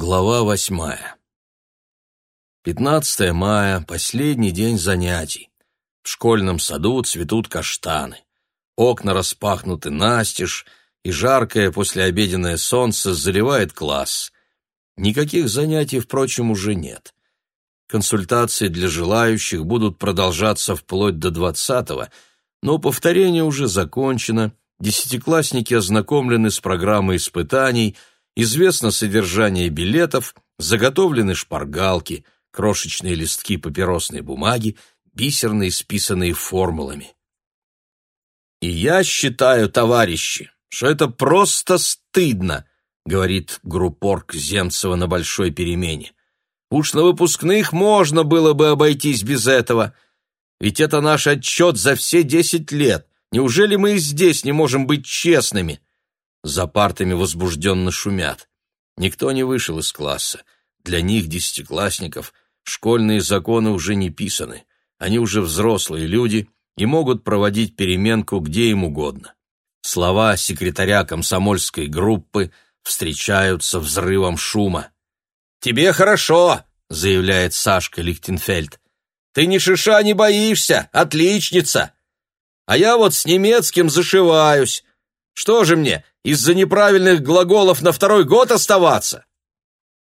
Глава восьмая. 15 мая, последний день занятий. В школьном саду цветут каштаны. Окна распахнуты настежь, и жаркое послеобеденное солнце заливает класс. Никаких занятий, впрочем, уже нет. Консультации для желающих будут продолжаться вплоть до двадцатого, но повторение уже закончено, десятиклассники ознакомлены с программой испытаний – известно содержание билетов, заготовлены шпаргалки, крошечные листки папиросной бумаги, бисерные, списанные формулами. «И я считаю, товарищи, что это просто стыдно», говорит группорг Земцева на большой перемене. «Уж на выпускных можно было бы обойтись без этого. Ведь это наш отчет за все десять лет. Неужели мы и здесь не можем быть честными?» За партами возбужденно шумят. Никто не вышел из класса. Для них, десятиклассников, школьные законы уже не писаны. Они уже взрослые люди и могут проводить переменку где им угодно. Слова секретаря комсомольской группы встречаются взрывом шума. «Тебе хорошо!» — заявляет Сашка Лихтенфельд. «Ты ни шиша не боишься, отличница! А я вот с немецким зашиваюсь, что же мне, из-за неправильных глаголов на второй год оставаться?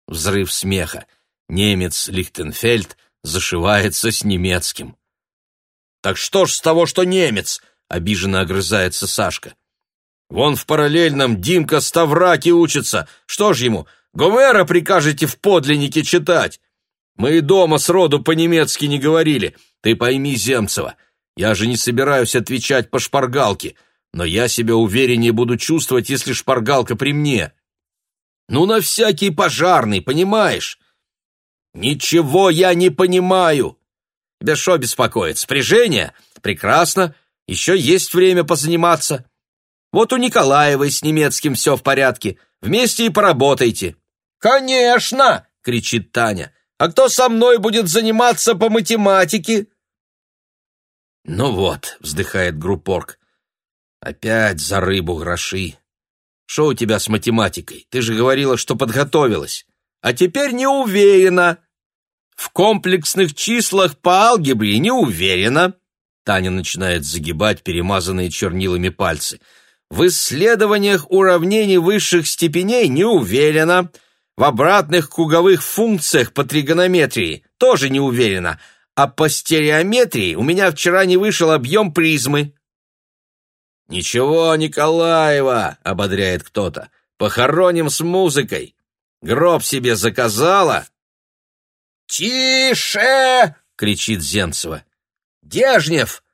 Взрыв смеха. Немец Лихтенфельд зашивается с немецким. Так что ж с того, что немец? Обиженно огрызается Сашка. Вон в параллельном Димка Ставраки учится. Что ж ему, Гомера прикажете в подлиннике читать? Мы и дома с роду по-немецки не говорили. Ты пойми, Земцева, я же не собираюсь отвечать по шпаргалке но я себя увереннее буду чувствовать, если шпаргалка при мне. Ну, на всякий пожарный, понимаешь? Ничего я не понимаю. Тебя что беспокоит? Спряжение? Прекрасно. Еще есть время позаниматься. Вот у Николаевой с немецким все в порядке. Вместе и поработайте. Конечно, кричит Таня. А кто со мной будет заниматься по математике? Ну вот, вздыхает группорг. Опять за рыбу гроши. Что у тебя с математикой? Ты же говорила, что подготовилась. А теперь не уверена. В комплексных числах по алгебре не уверена. Таня начинает загибать перемазанные чернилами пальцы. В исследованиях уравнений высших степеней не уверена. В обратных круговых функциях по тригонометрии тоже не уверена. А по стереометрии у меня вчера не вышел объем призмы. «Ничего, Николаева!» — ободряет кто-то. «Похороним с музыкой! Гроб себе заказала!» «Тише!» — кричит Зенцева. «Дежнев!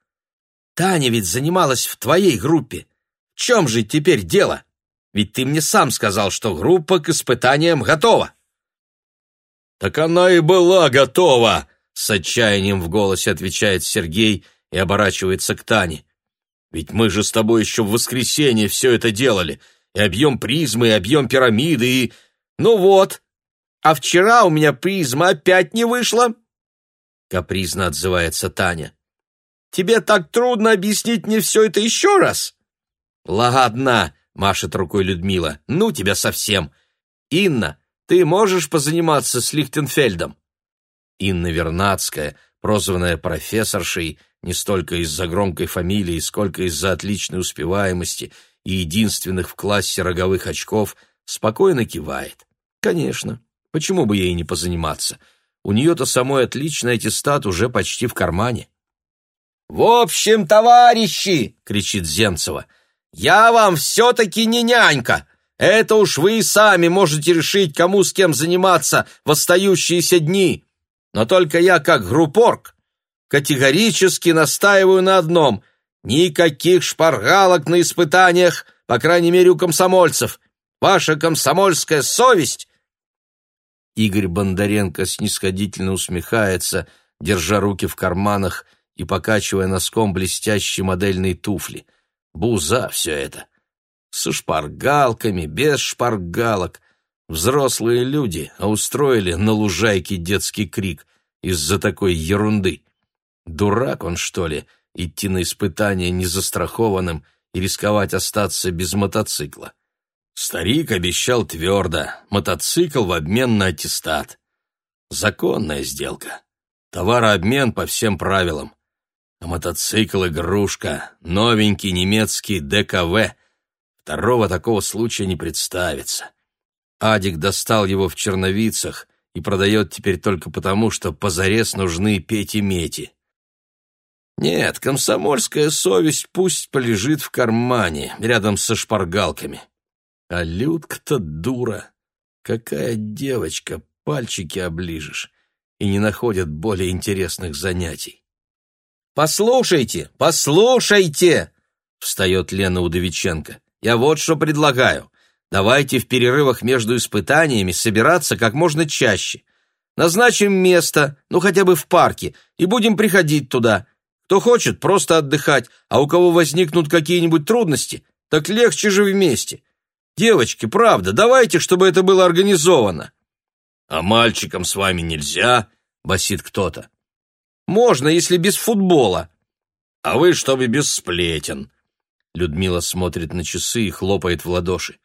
Таня ведь занималась в твоей группе. В чем же теперь дело? Ведь ты мне сам сказал, что группа к испытаниям готова». «Так она и была готова!» — с отчаянием в голосе отвечает Сергей и оборачивается к Тане. Ведь мы же с тобой еще в воскресенье все это делали. И объем призмы, и объем пирамиды, и... Ну вот. А вчера у меня призма опять не вышла. Капризно отзывается Таня. Тебе так трудно объяснить мне все это еще раз? Ладно, машет рукой Людмила. Ну тебя совсем. Инна, ты можешь позаниматься с Лихтенфельдом? Инна Вернадская, прозванная профессоршей, не столько из-за громкой фамилии, сколько из-за отличной успеваемости и единственных в классе роговых очков, спокойно кивает. Конечно, почему бы ей не позаниматься? У нее-то самой отличный аттестат уже почти в кармане. «В общем, товарищи!» — кричит Земцева. «Я вам все-таки не нянька! Это уж вы и сами можете решить, кому с кем заниматься в остающиеся дни. Но только я, как группорг, категорически настаиваю на одном – никаких шпаргалок на испытаниях, по крайней мере, у комсомольцев. Ваша комсомольская совесть!» Игорь Бондаренко снисходительно усмехается, держа руки в карманах и покачивая носком блестящие модельные туфли. Буза все это. Со шпаргалками, без шпаргалок. Взрослые люди, а устроили на лужайке детский крик из-за такой ерунды. Дурак он, что ли, идти на испытание незастрахованным и рисковать остаться без мотоцикла. Старик обещал твердо мотоцикл в обмен на аттестат. Законная сделка. Товарообмен по всем правилам. А мотоцикл игрушка, новенький немецкий ДКВ. Второго такого случая не представится. Адик достал его в черновицах и продает теперь только потому, что позарез нужны Пети-Мети. Нет, комсомольская совесть пусть полежит в кармане, рядом со шпаргалками. А Людка-то дура. Какая девочка, пальчики оближешь, и не находят более интересных занятий. «Послушайте, послушайте!» — встает Лена Удовиченко. «Я вот что предлагаю. Давайте в перерывах между испытаниями собираться как можно чаще. Назначим место, ну хотя бы в парке, и будем приходить туда». Кто хочет просто отдыхать, а у кого возникнут какие-нибудь трудности, так легче же вместе. Девочки, правда, давайте, чтобы это было организовано. А мальчикам с вами нельзя, басит кто-то. Можно, если без футбола. А вы, чтобы без сплетен. Людмила смотрит на часы и хлопает в ладоши.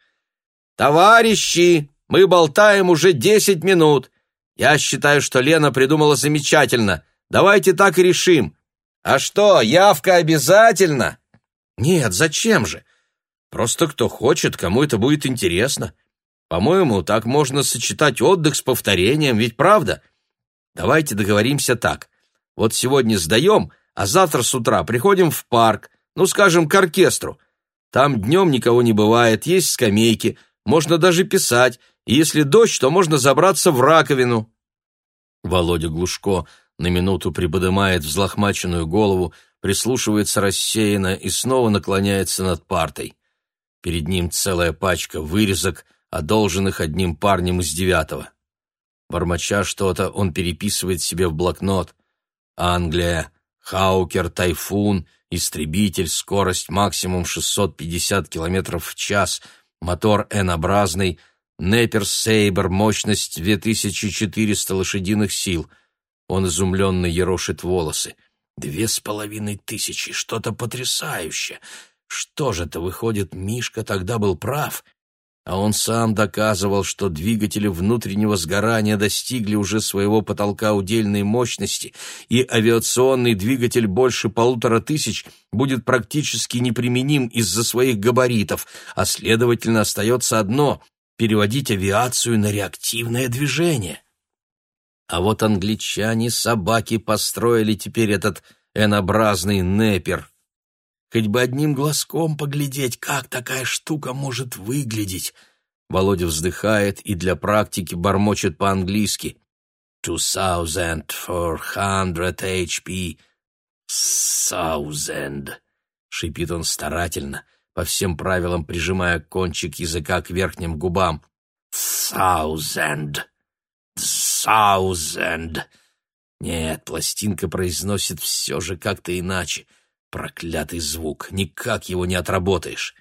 Товарищи, мы болтаем уже десять минут. Я считаю, что Лена придумала замечательно. Давайте так и решим. А что, явка обязательно? Нет, зачем же? Просто кто хочет, кому это будет интересно. По-моему, так можно сочетать отдых с повторением, ведь правда? Давайте договоримся так. Вот сегодня сдаем, а завтра с утра приходим в парк, ну, скажем, к оркестру. Там днем никого не бывает, есть скамейки, можно даже писать, и если дождь, то можно забраться в раковину. Володя Глушко на минуту приподымает взлохмаченную голову, прислушивается рассеянно и снова наклоняется над партой. Перед ним целая пачка вырезок, одолженных одним парнем из девятого. Бормоча что-то, он переписывает себе в блокнот. Англия, Хаукер, Тайфун, Истребитель, скорость максимум 650 км в час, мотор N-образный, Непер Сейбр, мощность 2400 лошадиных сил — он изумленно ерошит волосы. «Две с половиной тысячи! Что-то потрясающее. Что же это, выходит, Мишка тогда был прав, а он сам доказывал, что двигатели внутреннего сгорания достигли уже своего потолка удельной мощности, и авиационный двигатель больше полутора тысяч будет практически неприменим из-за своих габаритов, а следовательно остается одно — переводить авиацию на реактивное движение. А вот англичане собаки построили теперь этот энобразный непер. Хоть бы одним глазком поглядеть, как такая штука может выглядеть. Володя вздыхает и для практики бормочет по-английски. «Two thousand four hundred HP. Thousand», — шипит он старательно, по всем правилам прижимая кончик языка к верхним губам. «Thousand саузенд нет пластинка произносит все же как то иначе. Проклятый звук никак его не отработаешь.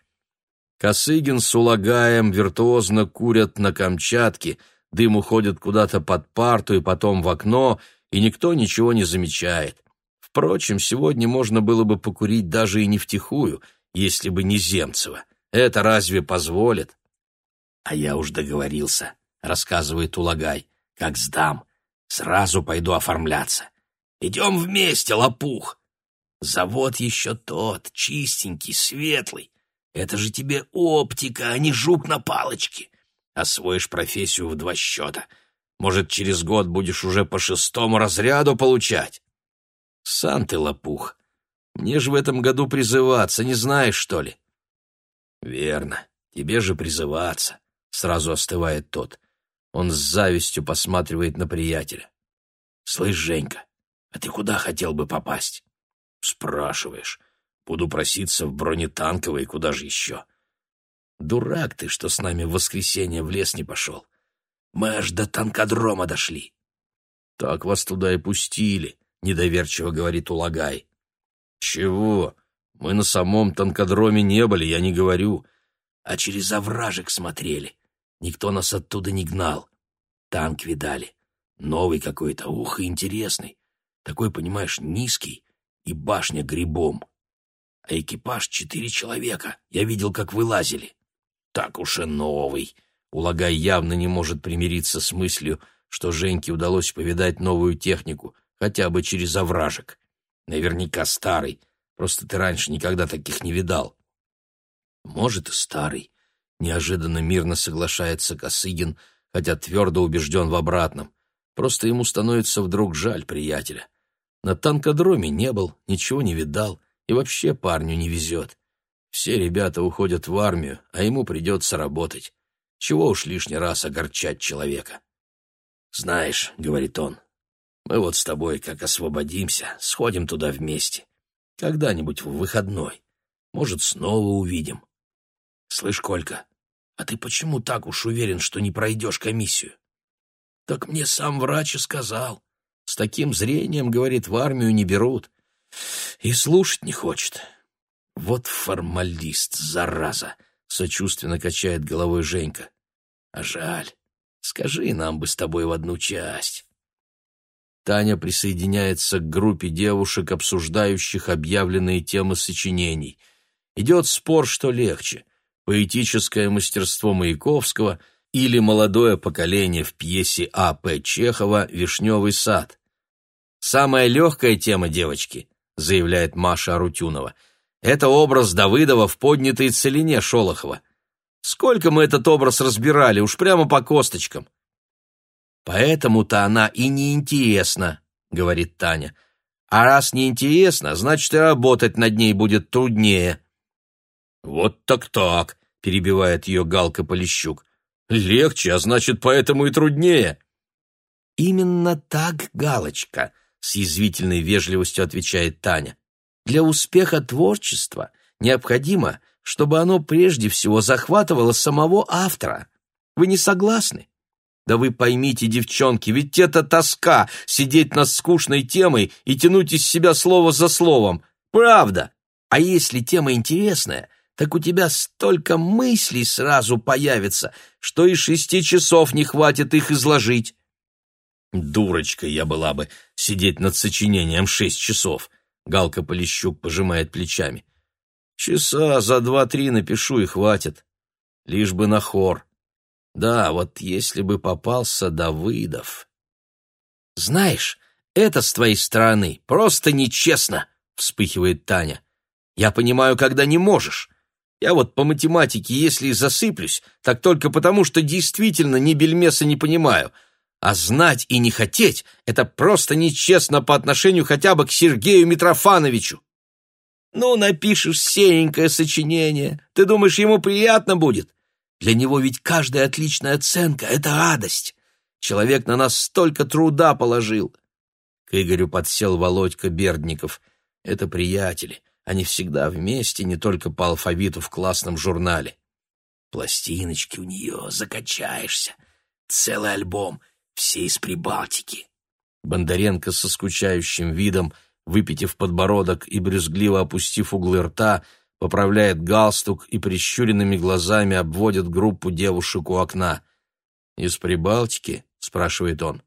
Косыгин с улагаем виртуозно курят на камчатке дым уходит куда то под парту и потом в окно и никто ничего не замечает. Впрочем сегодня можно было бы покурить даже и не втихую если бы не земцева. Это разве позволит а я уж договорился рассказывает улагай. Как сдам, сразу пойду оформляться. Идем вместе, лопух. Завод еще тот, чистенький, светлый. Это же тебе оптика, а не жук на палочке. Освоишь профессию в два счета. Может, через год будешь уже по шестому разряду получать? Сам ты лопух. Мне же в этом году призываться, не знаешь, что ли? Верно, тебе же призываться, сразу остывает тот. Он с завистью посматривает на приятеля. «Слышь, Женька, а ты куда хотел бы попасть?» «Спрашиваешь. Буду проситься в бронетанковый, куда же еще?» «Дурак ты, что с нами в воскресенье в лес не пошел. Мы аж до танкодрома дошли». «Так вас туда и пустили», — недоверчиво говорит Улагай. «Чего? Мы на самом танкодроме не были, я не говорю. А через овражек смотрели. Никто нас оттуда не гнал. Танк видали. Новый какой-то, ух, интересный. Такой, понимаешь, низкий и башня грибом. А экипаж четыре человека. Я видел, как вылазили. Так уж и новый. Улагай явно не может примириться с мыслью, что Женьке удалось повидать новую технику, хотя бы через овражек. Наверняка старый. Просто ты раньше никогда таких не видал. Может, и старый. Неожиданно мирно соглашается Косыгин, хотя твердо убежден в обратном. Просто ему становится вдруг жаль приятеля. На танкодроме не был, ничего не видал, и вообще парню не везет. Все ребята уходят в армию, а ему придется работать. Чего уж лишний раз огорчать человека. «Знаешь», — говорит он, — «мы вот с тобой, как освободимся, сходим туда вместе. Когда-нибудь в выходной. Может, снова увидим. Слышь, Колька, а ты почему так уж уверен, что не пройдешь комиссию? Так мне сам врач и сказал. С таким зрением, говорит, в армию не берут. И слушать не хочет. Вот формалист, зараза, сочувственно качает головой Женька. А жаль. Скажи нам бы с тобой в одну часть. Таня присоединяется к группе девушек, обсуждающих объявленные темы сочинений. Идет спор, что легче — поэтическое мастерство Маяковского или молодое поколение в пьесе А.П. Чехова «Вишневый сад». «Самая легкая тема девочки», — заявляет Маша Арутюнова, — «это образ Давыдова в поднятой целине Шолохова. Сколько мы этот образ разбирали, уж прямо по косточкам». «Поэтому-то она и неинтересна», — говорит Таня. «А раз неинтересна, значит, и работать над ней будет труднее». «Вот так-так», — перебивает ее Галка Полищук. «Легче, а значит, поэтому и труднее». «Именно так, Галочка», — с язвительной вежливостью отвечает Таня. «Для успеха творчества необходимо, чтобы оно прежде всего захватывало самого автора. Вы не согласны?» Да вы поймите, девчонки, ведь это тоска сидеть над скучной темой и тянуть из себя слово за словом. Правда. А если тема интересная, так у тебя столько мыслей сразу появится, что и шести часов не хватит их изложить. Дурочка я была бы сидеть над сочинением шесть часов. Галка Полищук пожимает плечами. Часа за два-три напишу и хватит. Лишь бы на хор. Да, вот если бы попался Давыдов. Знаешь, это с твоей стороны просто нечестно, вспыхивает Таня. Я понимаю, когда не можешь. Я вот по математике, если и засыплюсь, так только потому, что действительно ни бельмеса не понимаю. А знать и не хотеть — это просто нечестно по отношению хотя бы к Сергею Митрофановичу. Ну, напишешь серенькое сочинение. Ты думаешь, ему приятно будет? Для него ведь каждая отличная оценка — это радость. Человек на нас столько труда положил. К Игорю подсел Володька Бердников. Это приятели. Они всегда вместе, не только по алфавиту в классном журнале. Пластиночки у нее, закачаешься. Целый альбом, все из Прибалтики. Бондаренко со скучающим видом, выпитив подбородок и брюзгливо опустив углы рта, поправляет галстук и прищуренными глазами обводит группу девушек у окна. «Из Прибалтики?» — спрашивает он.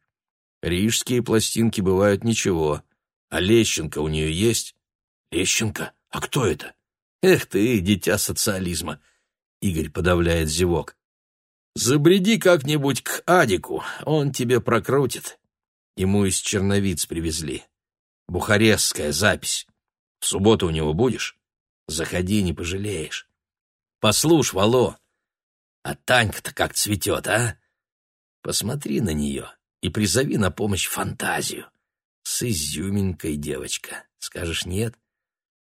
«Рижские пластинки бывают ничего. А Лещенко у нее есть?» Лещенко? А кто это? Эх ты, дитя социализма! Игорь подавляет зевок. Забреди как-нибудь к Адику, он тебе прокрутит. Ему из черновиц привезли. Бухарестская запись. В субботу у него будешь? Заходи, не пожалеешь. Послушь, Вало, а Танька-то как цветет, а? Посмотри на нее и призови на помощь фантазию. С изюминкой, девочка. Скажешь нет,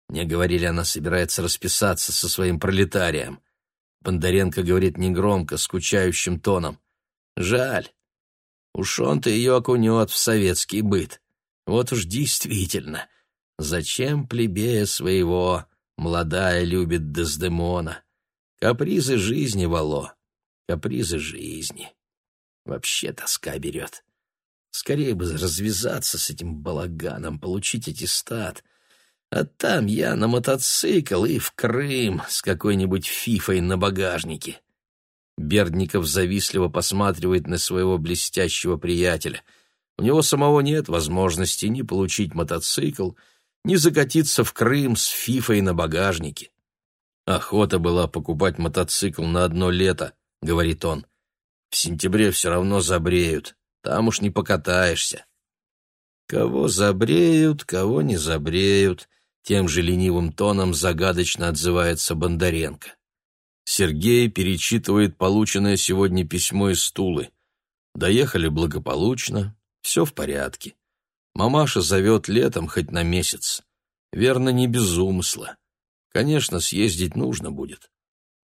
мне говорили, она собирается расписаться со своим пролетарием. Бондаренко говорит негромко, скучающим тоном. Жаль. Уж он-то ее окунет в советский быт. Вот уж действительно. Зачем плебея своего молодая любит Дездемона? Капризы жизни, Вало, капризы жизни. Вообще тоска берет. Скорее бы развязаться с этим балаганом, получить аттестат — а там я на мотоцикл и в Крым с какой-нибудь фифой на багажнике. Бердников завистливо посматривает на своего блестящего приятеля. У него самого нет возможности ни получить мотоцикл, ни закатиться в Крым с фифой на багажнике. Охота была покупать мотоцикл на одно лето, говорит он. В сентябре все равно забреют, там уж не покатаешься. Кого забреют, кого не забреют, тем же ленивым тоном загадочно отзывается Бондаренко. Сергей перечитывает полученное сегодня письмо из стулы. Доехали благополучно, все в порядке. Мамаша зовет летом хоть на месяц. Верно, не без умысла. Конечно, съездить нужно будет.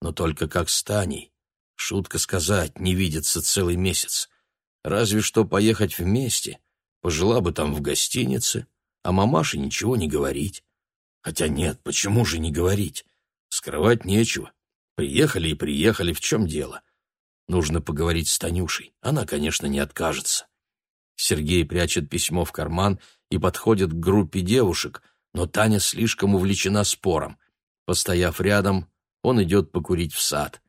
Но только как с Таней. Шутка сказать, не видится целый месяц. Разве что поехать вместе. Пожила бы там в гостинице, а мамаше ничего не говорить. Хотя нет, почему же не говорить? Скрывать нечего. Приехали и приехали, в чем дело? Нужно поговорить с Танюшей. Она, конечно, не откажется. Сергей прячет письмо в карман и подходит к группе девушек, но Таня слишком увлечена спором. Постояв рядом, он идет покурить в сад.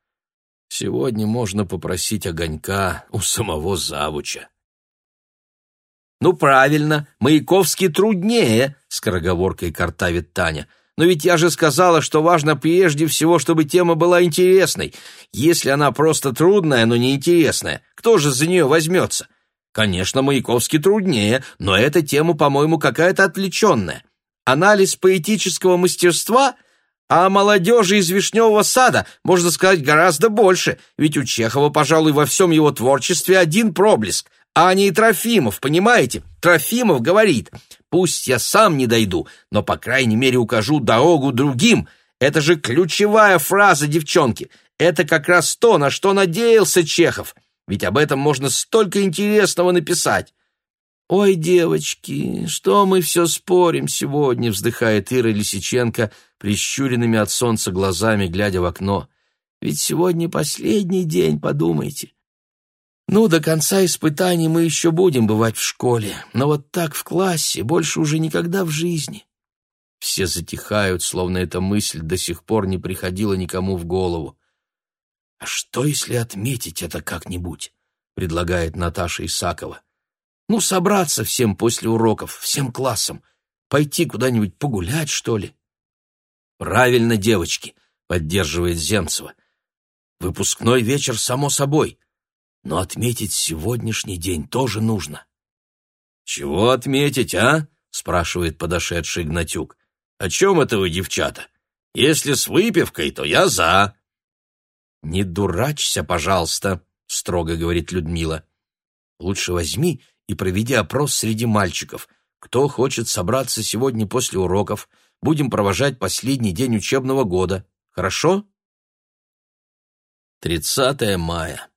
Сегодня можно попросить огонька у самого завуча. «Ну правильно, Маяковский труднее», с — скороговоркой картавит Таня. «Но ведь я же сказала, что важно прежде всего, чтобы тема была интересной. Если она просто трудная, но не интересная, кто же за нее возьмется?» «Конечно, Маяковский труднее, но эта тема, по-моему, какая-то отвлеченная. Анализ поэтического мастерства...» А о молодежи из Вишневого сада можно сказать гораздо больше, ведь у Чехова, пожалуй, во всем его творчестве один проблеск, а не Трофимов, понимаете? Трофимов говорит, пусть я сам не дойду, но, по крайней мере, укажу дорогу другим. Это же ключевая фраза, девчонки. Это как раз то, на что надеялся Чехов. Ведь об этом можно столько интересного написать. «Ой, девочки, что мы все спорим сегодня?» — вздыхает Ира Лисиченко, прищуренными от солнца глазами, глядя в окно. «Ведь сегодня последний день, подумайте. Ну, до конца испытаний мы еще будем бывать в школе, но вот так в классе больше уже никогда в жизни. Все затихают, словно эта мысль до сих пор не приходила никому в голову. «А что, если отметить это как-нибудь?» — предлагает Наташа Исакова. «Ну, собраться всем после уроков, всем классом, пойти куда-нибудь погулять, что ли?» «Правильно, девочки», — поддерживает Земцева. «Выпускной вечер, само собой» но отметить сегодняшний день тоже нужно. «Чего отметить, а?» — спрашивает подошедший Гнатюк. «О чем это вы, девчата? Если с выпивкой, то я за». «Не дурачься, пожалуйста», — строго говорит Людмила. «Лучше возьми и проведи опрос среди мальчиков. Кто хочет собраться сегодня после уроков? Будем провожать последний день учебного года. Хорошо?» 30 мая.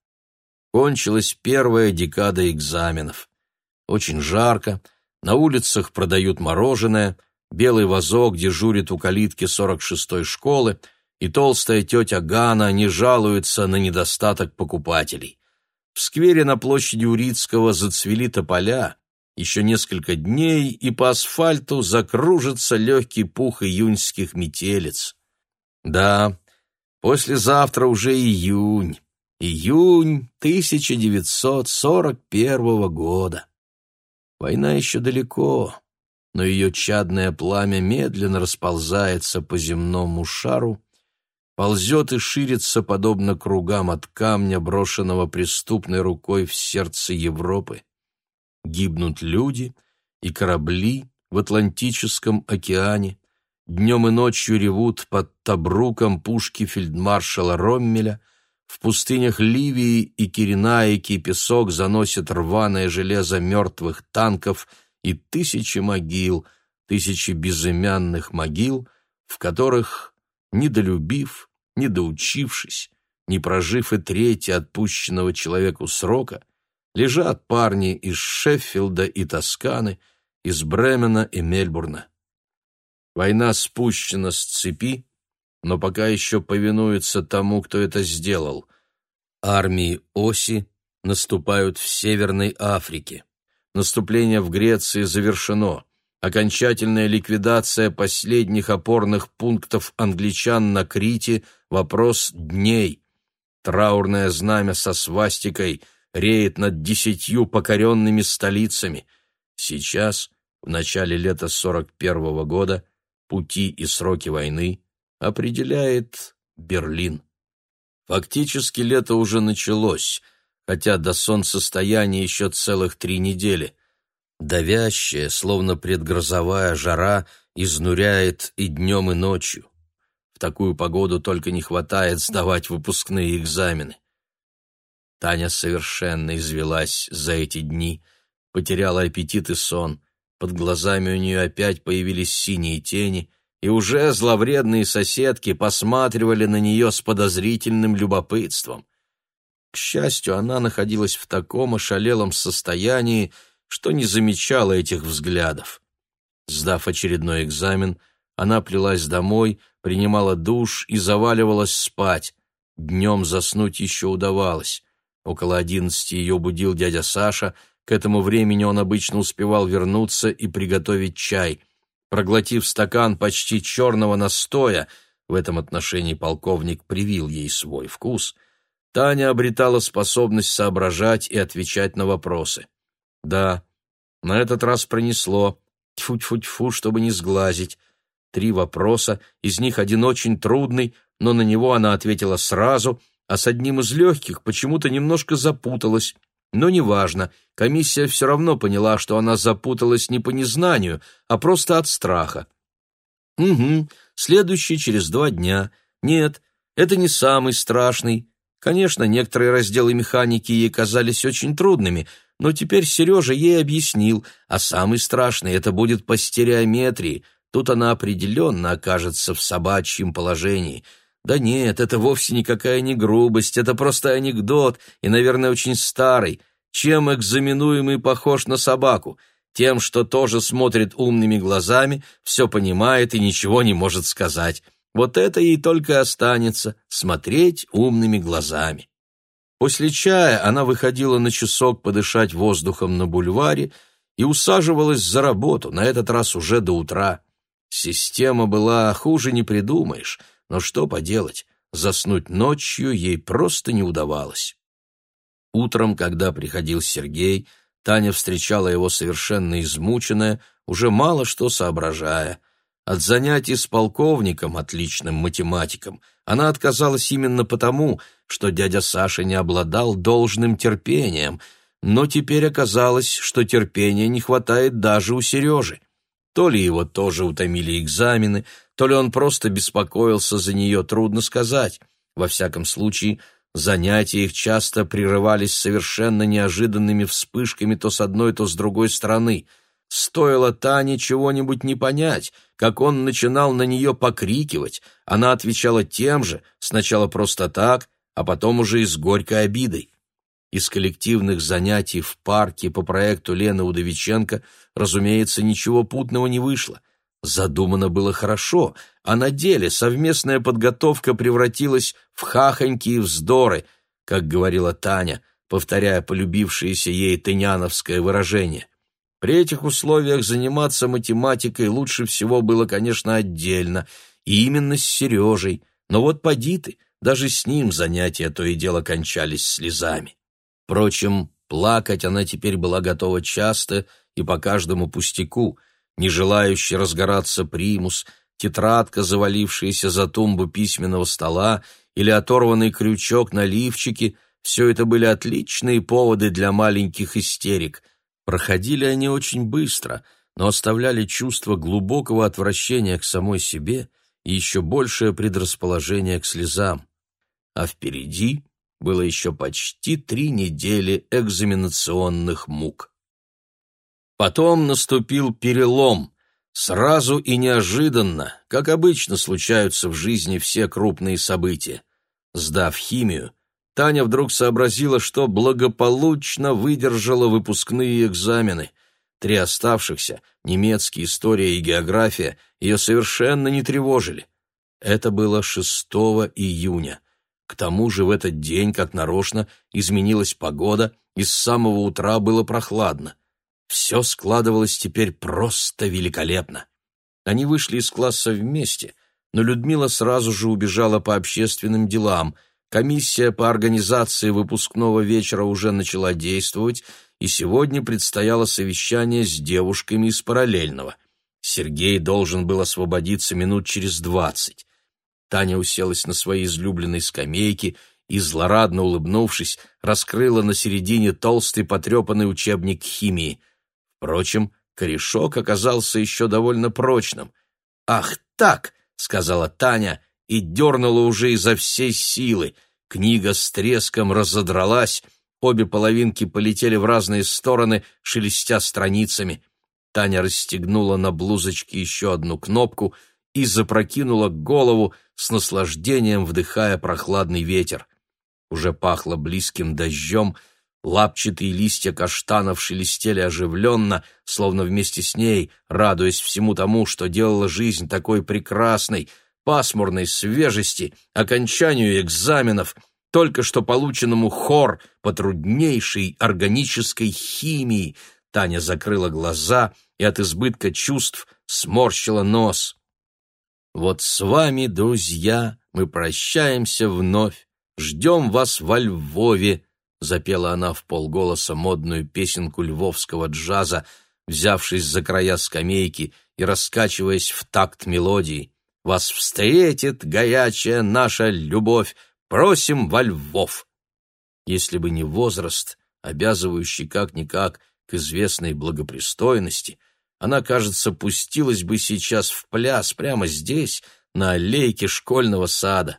Кончилась первая декада экзаменов. Очень жарко, на улицах продают мороженое, белый вазок дежурит у калитки 46-й школы, и толстая тетя Гана не жалуется на недостаток покупателей. В сквере на площади Урицкого зацвели тополя, еще несколько дней, и по асфальту закружится легкий пух июньских метелец. Да, послезавтра уже июнь июнь 1941 года. Война еще далеко, но ее чадное пламя медленно расползается по земному шару, ползет и ширится, подобно кругам от камня, брошенного преступной рукой в сердце Европы. Гибнут люди и корабли в Атлантическом океане, днем и ночью ревут под Табруком пушки фельдмаршала Роммеля, в пустынях Ливии и Киренаики песок заносит рваное железо мертвых танков и тысячи могил, тысячи безымянных могил, в которых, недолюбив, недоучившись, не прожив и трети отпущенного человеку срока, лежат парни из Шеффилда и Тосканы, из Бремена и Мельбурна. Война спущена с цепи, но пока еще повинуются тому, кто это сделал. Армии Оси наступают в Северной Африке. Наступление в Греции завершено. Окончательная ликвидация последних опорных пунктов англичан на Крите – вопрос дней. Траурное знамя со свастикой реет над десятью покоренными столицами. Сейчас, в начале лета 41 -го года, пути и сроки войны – определяет Берлин. Фактически лето уже началось, хотя до солнцестояния еще целых три недели. Давящая, словно предгрозовая жара, изнуряет и днем, и ночью. В такую погоду только не хватает сдавать выпускные экзамены. Таня совершенно извелась за эти дни, потеряла аппетит и сон. Под глазами у нее опять появились синие тени, и уже зловредные соседки посматривали на нее с подозрительным любопытством. К счастью, она находилась в таком ошалелом состоянии, что не замечала этих взглядов. Сдав очередной экзамен, она плелась домой, принимала душ и заваливалась спать. Днем заснуть еще удавалось. Около одиннадцати ее будил дядя Саша, к этому времени он обычно успевал вернуться и приготовить чай — проглотив стакан почти черного настоя, в этом отношении полковник привил ей свой вкус, Таня обретала способность соображать и отвечать на вопросы. Да, на этот раз пронесло, тьфу-тьфу-тьфу, чтобы не сглазить. Три вопроса, из них один очень трудный, но на него она ответила сразу, а с одним из легких почему-то немножко запуталась. Но неважно, комиссия все равно поняла, что она запуталась не по незнанию, а просто от страха. «Угу, следующий через два дня. Нет, это не самый страшный. Конечно, некоторые разделы механики ей казались очень трудными, но теперь Сережа ей объяснил, а самый страшный это будет по стереометрии. Тут она определенно окажется в собачьем положении. Да нет, это вовсе никакая не грубость, это просто анекдот, и, наверное, очень старый. Чем экзаменуемый похож на собаку? Тем, что тоже смотрит умными глазами, все понимает и ничего не может сказать. Вот это ей только останется — смотреть умными глазами. После чая она выходила на часок подышать воздухом на бульваре и усаживалась за работу, на этот раз уже до утра. Система была хуже не придумаешь — но что поделать, заснуть ночью ей просто не удавалось. Утром, когда приходил Сергей, Таня встречала его совершенно измученная, уже мало что соображая. От занятий с полковником, отличным математиком, она отказалась именно потому, что дядя Саша не обладал должным терпением, но теперь оказалось, что терпения не хватает даже у Сережи. То ли его тоже утомили экзамены, то ли он просто беспокоился за нее, трудно сказать. Во всяком случае, занятия их часто прерывались совершенно неожиданными вспышками то с одной, то с другой стороны. Стоило Тане чего-нибудь не понять, как он начинал на нее покрикивать, она отвечала тем же, сначала просто так, а потом уже и с горькой обидой. Из коллективных занятий в парке по проекту Лены Удовиченко, разумеется, ничего путного не вышло. Задумано было хорошо, а на деле совместная подготовка превратилась в хахоньки и вздоры, как говорила Таня, повторяя полюбившееся ей тыняновское выражение. При этих условиях заниматься математикой лучше всего было, конечно, отдельно, и именно с Сережей, но вот поди ты, даже с ним занятия то и дело кончались слезами. Впрочем, плакать она теперь была готова часто и по каждому пустяку, не желающий разгораться примус, тетрадка, завалившаяся за тумбу письменного стола или оторванный крючок на лифчике — все это были отличные поводы для маленьких истерик. Проходили они очень быстро, но оставляли чувство глубокого отвращения к самой себе и еще большее предрасположение к слезам. А впереди было еще почти три недели экзаменационных мук. Потом наступил перелом, сразу и неожиданно, как обычно случаются в жизни все крупные события. Сдав химию, Таня вдруг сообразила, что благополучно выдержала выпускные экзамены. Три оставшихся — немецкий, история и география — ее совершенно не тревожили. Это было 6 июня — к тому же в этот день, как нарочно, изменилась погода, и с самого утра было прохладно. Все складывалось теперь просто великолепно. Они вышли из класса вместе, но Людмила сразу же убежала по общественным делам. Комиссия по организации выпускного вечера уже начала действовать, и сегодня предстояло совещание с девушками из параллельного. Сергей должен был освободиться минут через двадцать. Таня уселась на своей излюбленной скамейке и, злорадно улыбнувшись, раскрыла на середине толстый потрепанный учебник химии. Впрочем, корешок оказался еще довольно прочным. «Ах так!» — сказала Таня и дернула уже изо всей силы. Книга с треском разодралась, обе половинки полетели в разные стороны, шелестя страницами. Таня расстегнула на блузочке еще одну кнопку — и запрокинула голову с наслаждением, вдыхая прохладный ветер. Уже пахло близким дождем, лапчатые листья каштанов шелестели оживленно, словно вместе с ней, радуясь всему тому, что делала жизнь такой прекрасной, пасмурной свежести, окончанию экзаменов, только что полученному хор по труднейшей органической химии. Таня закрыла глаза и от избытка чувств сморщила нос. Вот с вами, друзья, мы прощаемся вновь. Ждем вас во Львове, запела она в полголоса модную песенку львовского джаза, взявшись за края скамейки и раскачиваясь в такт мелодии. Вас встретит горячая наша любовь. Просим во Львов. Если бы не возраст, обязывающий как-никак к известной благопристойности, она, кажется, пустилась бы сейчас в пляс прямо здесь, на аллейке школьного сада.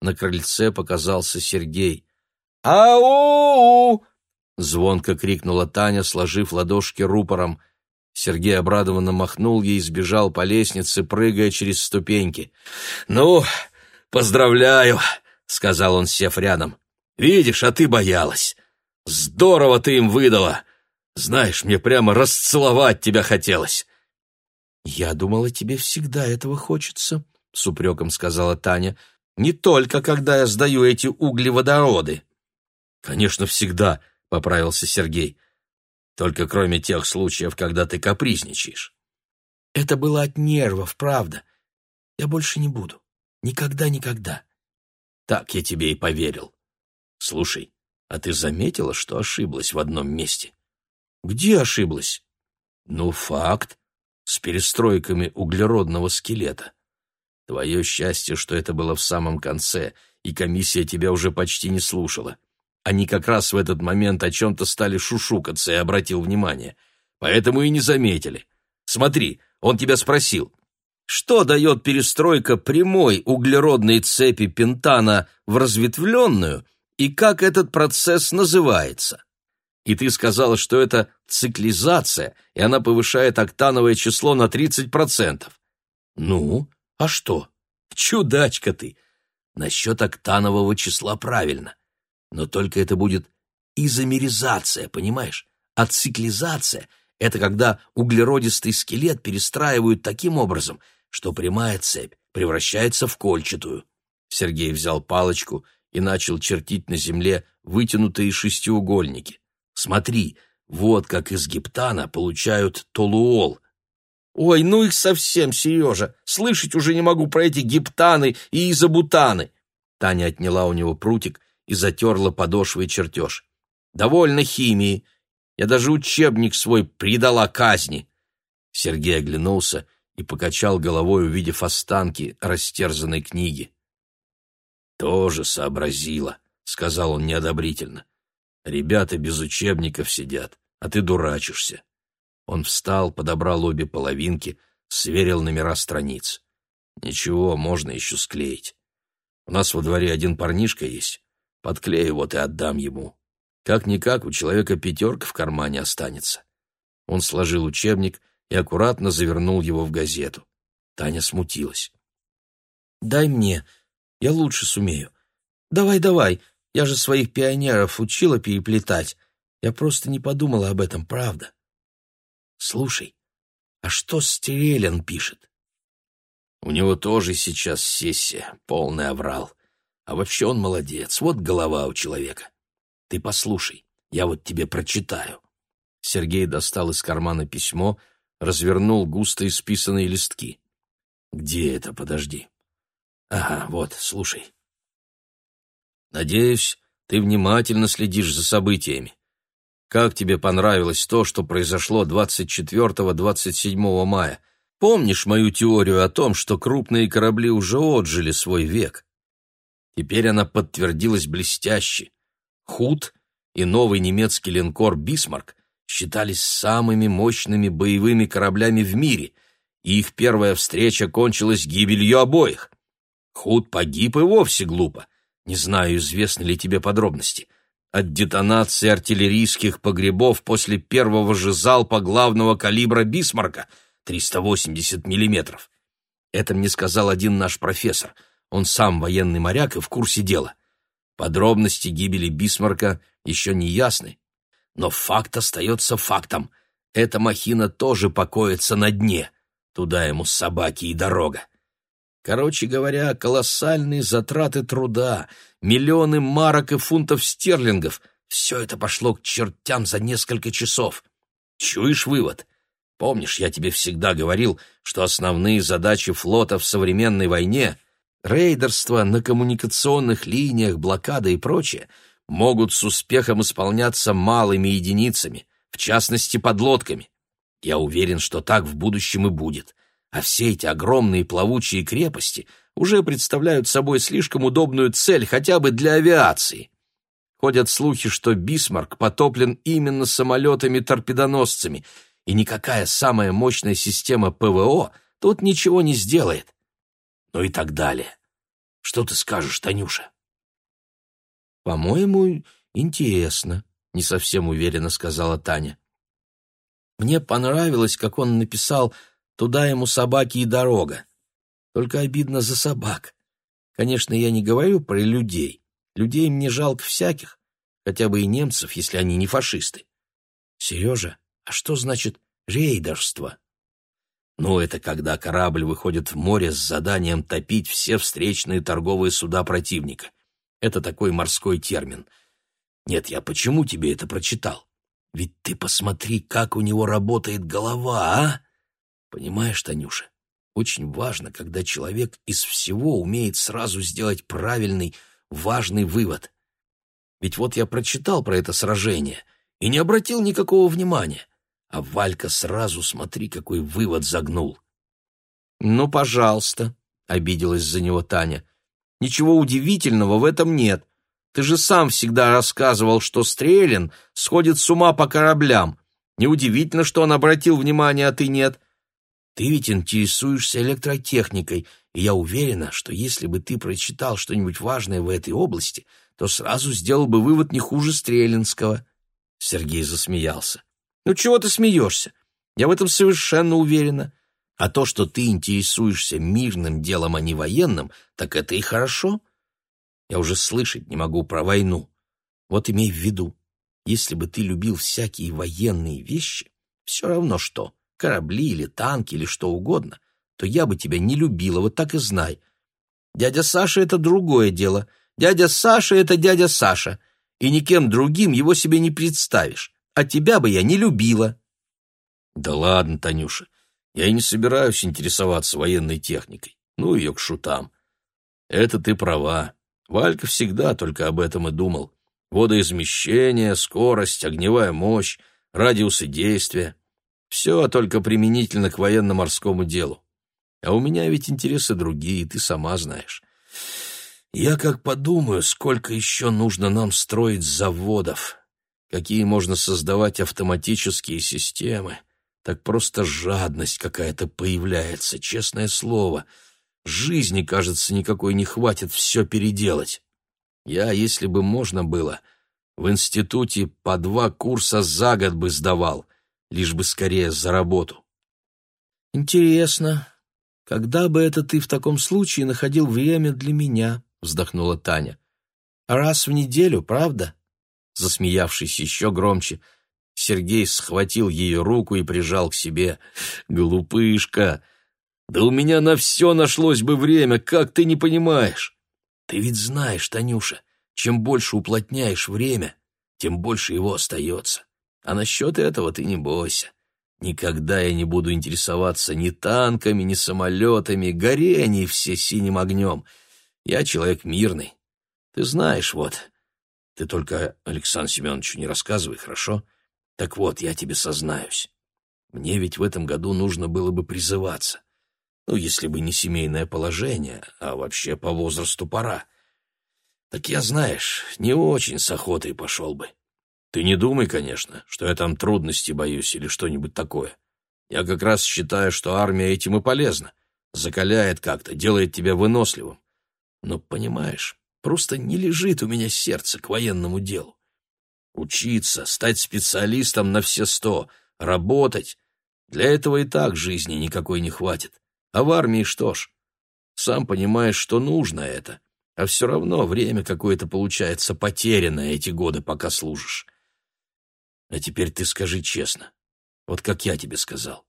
На крыльце показался Сергей. «Ау!» — звонко крикнула Таня, сложив ладошки рупором. Сергей обрадованно махнул ей и сбежал по лестнице, прыгая через ступеньки. «Ну, поздравляю!» — сказал он, сев рядом. «Видишь, а ты боялась! Здорово ты им выдала! Знаешь, мне прямо расцеловать тебя хотелось. Я думала, тебе всегда этого хочется, с упреком сказала Таня. Не только когда я сдаю эти углеводороды. Конечно, всегда, поправился Сергей. Только кроме тех случаев, когда ты капризничаешь. Это было от нервов, правда. Я больше не буду. Никогда, никогда. Так я тебе и поверил. Слушай, а ты заметила, что ошиблась в одном месте? Где ошиблась? Ну, факт. С перестройками углеродного скелета. Твое счастье, что это было в самом конце, и комиссия тебя уже почти не слушала. Они как раз в этот момент о чем-то стали шушукаться, и обратил внимание. Поэтому и не заметили. Смотри, он тебя спросил. Что дает перестройка прямой углеродной цепи пентана в разветвленную, и как этот процесс называется? и ты сказала, что это циклизация, и она повышает октановое число на 30%. Ну, а что? Чудачка ты! Насчет октанового числа правильно. Но только это будет изомеризация, понимаешь? А циклизация — это когда углеродистый скелет перестраивают таким образом, что прямая цепь превращается в кольчатую. Сергей взял палочку и начал чертить на земле вытянутые шестиугольники. Смотри, вот как из гиптана получают толуол. Ой, ну их совсем, Сережа. Слышать уже не могу про эти гиптаны и изобутаны. Таня отняла у него прутик и затерла подошвой чертеж. Довольно химии. Я даже учебник свой придала казни. Сергей оглянулся и покачал головой, увидев останки растерзанной книги. «Тоже сообразила», — сказал он неодобрительно. Ребята без учебников сидят, а ты дурачишься. Он встал, подобрал обе половинки, сверил номера страниц. Ничего, можно еще склеить. У нас во дворе один парнишка есть. Подклею вот и отдам ему. Как-никак у человека пятерка в кармане останется. Он сложил учебник и аккуратно завернул его в газету. Таня смутилась. «Дай мне, я лучше сумею. Давай, давай, я же своих пионеров учила переплетать. Я просто не подумала об этом, правда. Слушай, а что Стерелин пишет? У него тоже сейчас сессия, полный оврал. А вообще он молодец, вот голова у человека. Ты послушай, я вот тебе прочитаю. Сергей достал из кармана письмо, развернул густо исписанные листки. Где это, подожди? Ага, вот, слушай. Надеюсь, ты внимательно следишь за событиями. Как тебе понравилось то, что произошло 24-27 мая? Помнишь мою теорию о том, что крупные корабли уже отжили свой век? Теперь она подтвердилась блестяще. Худ и новый немецкий линкор «Бисмарк» считались самыми мощными боевыми кораблями в мире, и их первая встреча кончилась гибелью обоих. Худ погиб и вовсе глупо не знаю, известны ли тебе подробности, от детонации артиллерийских погребов после первого же залпа главного калибра «Бисмарка» 380 миллиметров. Это мне сказал один наш профессор. Он сам военный моряк и в курсе дела. Подробности гибели «Бисмарка» еще не ясны. Но факт остается фактом. Эта махина тоже покоится на дне. Туда ему собаки и дорога. Короче говоря, колоссальные затраты труда, миллионы марок и фунтов стерлингов. Все это пошло к чертям за несколько часов. Чуешь вывод? Помнишь, я тебе всегда говорил, что основные задачи флота в современной войне — рейдерство на коммуникационных линиях, блокада и прочее — могут с успехом исполняться малыми единицами, в частности, подлодками. Я уверен, что так в будущем и будет. — а все эти огромные плавучие крепости уже представляют собой слишком удобную цель хотя бы для авиации. Ходят слухи, что Бисмарк потоплен именно самолетами-торпедоносцами, и никакая самая мощная система ПВО тут ничего не сделает. Ну и так далее. Что ты скажешь, Танюша? По-моему, интересно, не совсем уверенно сказала Таня. Мне понравилось, как он написал Туда ему собаки и дорога. Только обидно за собак. Конечно, я не говорю про людей. Людей мне жалко всяких, хотя бы и немцев, если они не фашисты. Сережа, а что значит рейдерство? Ну, это когда корабль выходит в море с заданием топить все встречные торговые суда противника. Это такой морской термин. Нет, я почему тебе это прочитал? Ведь ты посмотри, как у него работает голова, а? Понимаешь, Танюша, очень важно, когда человек из всего умеет сразу сделать правильный, важный вывод. Ведь вот я прочитал про это сражение и не обратил никакого внимания, а Валька сразу, смотри, какой вывод загнул. «Ну, пожалуйста», — обиделась за него Таня. «Ничего удивительного в этом нет. Ты же сам всегда рассказывал, что Стрелин сходит с ума по кораблям. Неудивительно, что он обратил внимание, а ты нет. Ты ведь интересуешься электротехникой, и я уверена, что если бы ты прочитал что-нибудь важное в этой области, то сразу сделал бы вывод не хуже Стрелинского». Сергей засмеялся. «Ну чего ты смеешься? Я в этом совершенно уверена. А то, что ты интересуешься мирным делом, а не военным, так это и хорошо. Я уже слышать не могу про войну. Вот имей в виду, если бы ты любил всякие военные вещи, все равно что» корабли или танки или что угодно, то я бы тебя не любила, вот так и знай. Дядя Саша — это другое дело. Дядя Саша — это дядя Саша, и никем другим его себе не представишь. А тебя бы я не любила». «Да ладно, Танюша, я и не собираюсь интересоваться военной техникой. Ну ее к шутам. Это ты права. Валька всегда только об этом и думал. Водоизмещение, скорость, огневая мощь, радиусы действия. Все только применительно к военно-морскому делу. А у меня ведь интересы другие, ты сама знаешь. Я как подумаю, сколько еще нужно нам строить заводов, какие можно создавать автоматические системы. Так просто жадность какая-то появляется, честное слово. Жизни, кажется, никакой не хватит все переделать. Я, если бы можно было, в институте по два курса за год бы сдавал, лишь бы скорее за работу. «Интересно, когда бы это ты в таком случае находил время для меня?» — вздохнула Таня. «Раз в неделю, правда?» Засмеявшись еще громче, Сергей схватил ее руку и прижал к себе. «Глупышка! Да у меня на все нашлось бы время, как ты не понимаешь! Ты ведь знаешь, Танюша, чем больше уплотняешь время, тем больше его остается. А насчет этого ты не бойся. Никогда я не буду интересоваться ни танками, ни самолетами, горе они все синим огнем. Я человек мирный. Ты знаешь, вот. Ты только Александру Семеновичу не рассказывай, хорошо? Так вот, я тебе сознаюсь. Мне ведь в этом году нужно было бы призываться. Ну, если бы не семейное положение, а вообще по возрасту пора. Так я, знаешь, не очень с охотой пошел бы. Ты не думай, конечно, что я там трудности боюсь или что-нибудь такое. Я как раз считаю, что армия этим и полезна. Закаляет как-то, делает тебя выносливым. Но, понимаешь, просто не лежит у меня сердце к военному делу. Учиться, стать специалистом на все сто, работать. Для этого и так жизни никакой не хватит. А в армии что ж? Сам понимаешь, что нужно это. А все равно время какое-то получается потерянное эти годы, пока служишь. А теперь ты скажи честно, вот как я тебе сказал.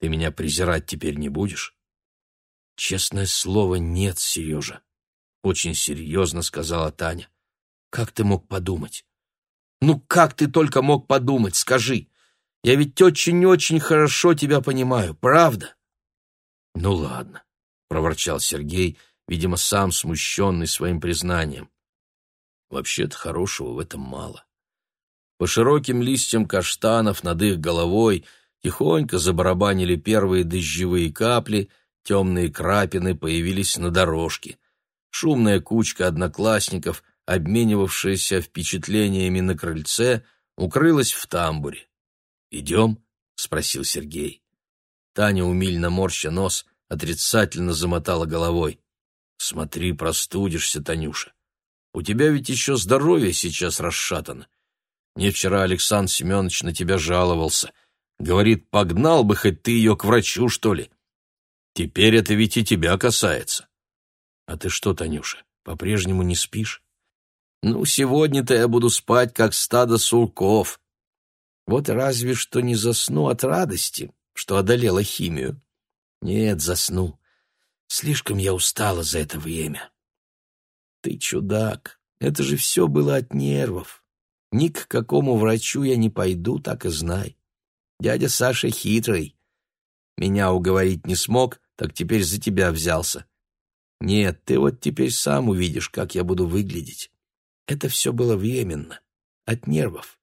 Ты меня презирать теперь не будешь? Честное слово, нет, Сережа. Очень серьезно сказала Таня. Как ты мог подумать? Ну как ты только мог подумать, скажи. Я ведь очень-очень хорошо тебя понимаю, правда? Ну ладно, проворчал Сергей, видимо, сам смущенный своим признанием. Вообще-то хорошего в этом мало. По широким листьям каштанов над их головой тихонько забарабанили первые дождевые капли, темные крапины появились на дорожке. Шумная кучка одноклассников, обменивавшаяся впечатлениями на крыльце, укрылась в тамбуре. «Идем?» — спросил Сергей. Таня, умильно морща нос, отрицательно замотала головой. «Смотри, простудишься, Танюша. У тебя ведь еще здоровье сейчас расшатано. Мне вчера Александр Семенович на тебя жаловался. Говорит, погнал бы хоть ты ее к врачу, что ли. Теперь это ведь и тебя касается. А ты что, Танюша, по-прежнему не спишь? Ну, сегодня-то я буду спать, как стадо сурков. Вот разве что не засну от радости, что одолела химию. Нет, засну. Слишком я устала за это время. Ты чудак, это же все было от нервов. Ни к какому врачу я не пойду, так и знай. Дядя Саша хитрый. Меня уговорить не смог, так теперь за тебя взялся. Нет, ты вот теперь сам увидишь, как я буду выглядеть. Это все было временно, от нервов.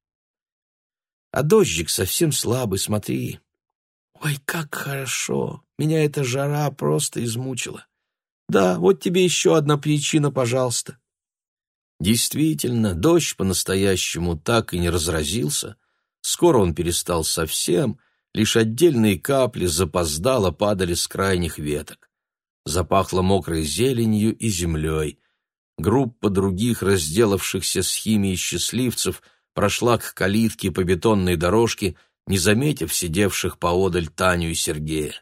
А дождик совсем слабый, смотри. Ой, как хорошо! Меня эта жара просто измучила. Да, вот тебе еще одна причина, пожалуйста действительно дождь по-настоящему так и не разразился. Скоро он перестал совсем, лишь отдельные капли запоздало падали с крайних веток. Запахло мокрой зеленью и землей. Группа других разделавшихся с химией счастливцев прошла к калитке по бетонной дорожке, не заметив сидевших поодаль Таню и Сергея.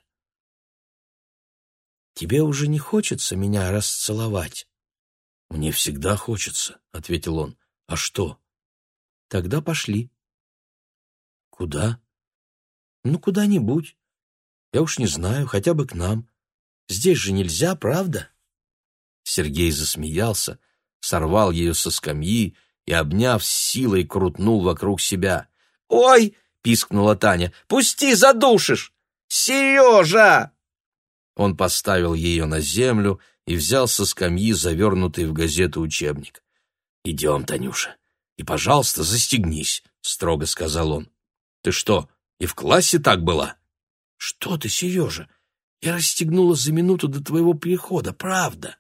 «Тебе уже не хочется меня расцеловать?» «Мне всегда хочется», — ответил он. «А что?» «Тогда пошли». «Куда?» «Ну, куда-нибудь. Я уж не знаю, хотя бы к нам. Здесь же нельзя, правда?» Сергей засмеялся, сорвал ее со скамьи и, обняв, силой крутнул вокруг себя. «Ой!» — пискнула Таня. «Пусти, задушишь! Сережа!» Он поставил ее на землю и взял со скамьи завернутый в газету учебник. «Идем, Танюша, и, пожалуйста, застегнись», — строго сказал он. «Ты что, и в классе так была?» «Что ты, Сережа? Я расстегнула за минуту до твоего прихода, правда».